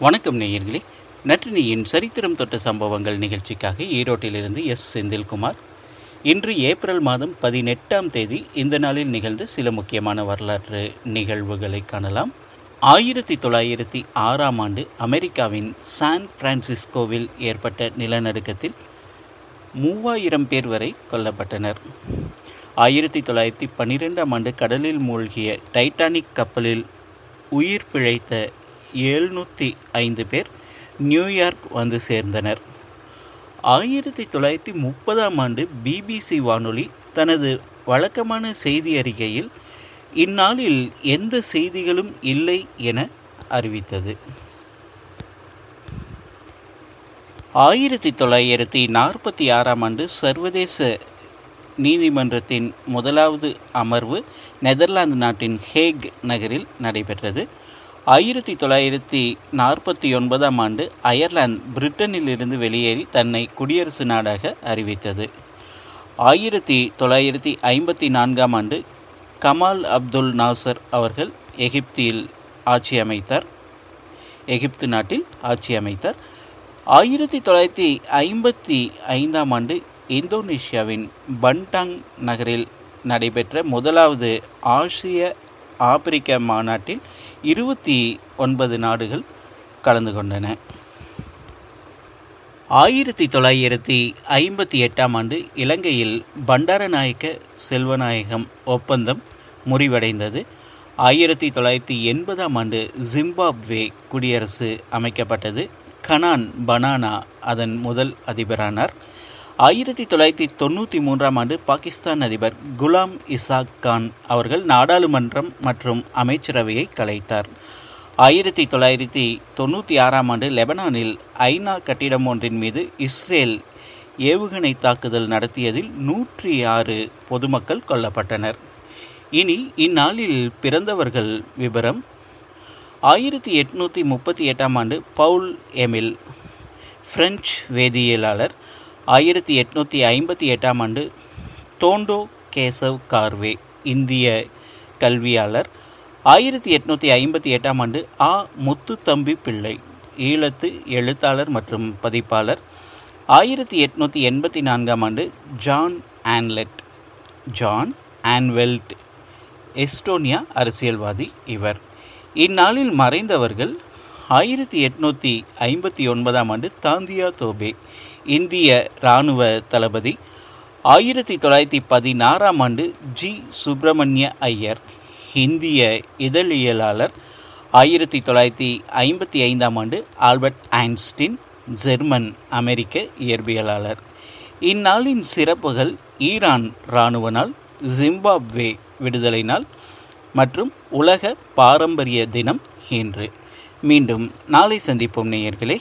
வணக்கம் நேயர்களே. நற்றினியின் சரித்திரம் தொட்ட சம்பவங்கள் நிகழ்ச்சிக்காக ஈரோட்டிலிருந்து எஸ். செந்தில்குமார். இன்று ஏப்ரல் மாதம் பதினெட்டாம் தேதி இந்த நாளில் நிகழ்ந்த சில முக்கியமான வரலாற்று நிகழ்வுகளை காணலாம். ஆயிரத்தி தொள்ளாயிரத்தி ஆறாம் ஆண்டு அமெரிக்காவின் சான் பிரான்சிஸ்கோவில் ஏற்பட்ட நிலநடுக்கத்தில் மூவாயிரம் பேர் வரை கொல்லப்பட்டனர். ஆயிரத்தி தொள்ளாயிரத்தி பன்னிரெண்டாம் ஆண்டு கடலில் மூழ்கிய டைட்டானிக் கப்பலில் உயிர் பிழைத்த எழுநூற்றி ஐந்து பேர் நியூயார்க் வந்து சேர்ந்தனர். ஆயிரத்தி தொள்ளாயிரத்தி முப்பதாம் ஆண்டு பிபிசி வானொலி தனது வழக்கமான செய்தி அறிக்கையில் இந்நாளில் எந்த செய்திகளும் இல்லை என அறிவித்தது. ஆயிரத்தி தொள்ளாயிரத்தி நாற்பத்தி ஆறாம் ஆண்டு சர்வதேச நீதிமன்றத்தின் முதலாவது அமர்வு நெதர்லாந்து நாட்டின் ஹேக் நகரில் நடைபெற்றது. ஆயிரத்தி தொள்ளாயிரத்தி நாற்பத்தி ஒன்பதாம் ஆண்டு அயர்லாந்து பிரிட்டனிலிருந்து வெளியேறி தன்னை குடியரசு நாடாக அறிவித்தது. ஆயிரத்தி தொள்ளாயிரத்தி ஐம்பத்தி நான்காம் ஆண்டு கமால் அப்துல் நாசர் அவர்கள் எகிப்தில் ஆட்சி அமைத்தார். எகிப்து நாட்டில் ஆட்சி அமைத்தார். ஆயிரத்தி தொள்ளாயிரத்தி ஐம்பத்தி ஐந்தாம் ஆண்டு இந்தோனேஷியாவின் பன்டாங் நகரில் நடைபெற்ற முதலாவது ஆசிய ஆப்பிரிக்க மாநாட்டில் இருபத்தி ஒன்பது நாடுகள் கலந்து கொண்டன. ஆயிரத்தி தொள்ளாயிரத்தி ஐம்பத்தி எட்டாம் ஆண்டு இலங்கையில் பண்டாரநாயக்க செல்வநாயகம் ஒப்பந்தம் முறிவடைந்தது ஆயிரத்தி தொள்ளாயிரத்தி எண்பதாம் ஆண்டு ஜிம்பாப்வே குடியரசு அமைக்கப்பட்டது. கனான் பனானா அதன் முதல் அதிபரானார். ஆயிரத்தி தொள்ளாயிரத்தி தொண்ணூற்றி மூன்றாம் ஆண்டு பாகிஸ்தான் அதிபர் குலாம் இசாக் கான் அவர்கள் நாடாளுமன்றம் மற்றும் அமைச்சரவையை கலைத்தார். ஆயிரத்தி தொள்ளாயிரத்தி தொண்ணூற்றி ஆறாம் ஆண்டு லெபனானில் ஐநா கட்டிடம் ஒன்றின் மீது இஸ்ரேல் ஏவுகணை தாக்குதல் நடத்தியதில் நூற்றி ஆறு பொதுமக்கள் கொல்லப்பட்டனர். இனி இந்நாளில் பிறந்தவர்கள் விவரம் ஆயிரத்தி எட்நூற்றி முப்பத்தி எட்டாம் ஆண்டு பவுல் எமில் பிரெஞ்சு வேதியியலாளர் ஆயிரத்தி எட்நூற்றி ஐம்பத்தி எட்டாம் ஆண்டு தோண்டோ கேசவ் கார்வே இந்திய கல்வியாளர். ஆயிரத்தி எட்நூற்றி ஐம்பத்தி எட்டாம் ஆண்டு ஆ. முத்துத்தம்பி பிள்ளை ஈழத்து எழுத்தாளர் மற்றும் பதிப்பாளர். ஆயிரத்தி எட்நூற்றி எண்பத்தி நான்காம் ஆண்டு Jaan Anvelt Jaan Anvelt Estonia அரசியல்வாதி இவர். இந்நாளில் மறைந்தவர்கள் ஆயிரத்தி எட்நூற்றி ஐம்பத்தி ஒன்பதாம் ஆண்டு தாந்தியா தோபே இந்திய இராணுவ தளபதி. ஆயிரத்தி தொள்ளாயிரத்தி பதினாறாம் ஆண்டு ஜி. சுப்பிரமணிய ஐயர் இந்திய இதழியலாளர். ஆயிரத்தி தொள்ளாயிரத்தி ஐம்பத்தி ஐந்தாம் ஆண்டு ஆல்பர்ட் ஐன்ஸ்டின் ஜெர்மன் அமெரிக்க இயற்பியலாளர். இந்நாளின் சிறப்புகள் ஈரான் இராணுவ நாள் ஜிம்பாப்வே விடுதலை நாள் மற்றும் உலக பாரம்பரிய தினம் இன்று. மீண்டும் நாளை சந்திப்போம் நேயர்களே.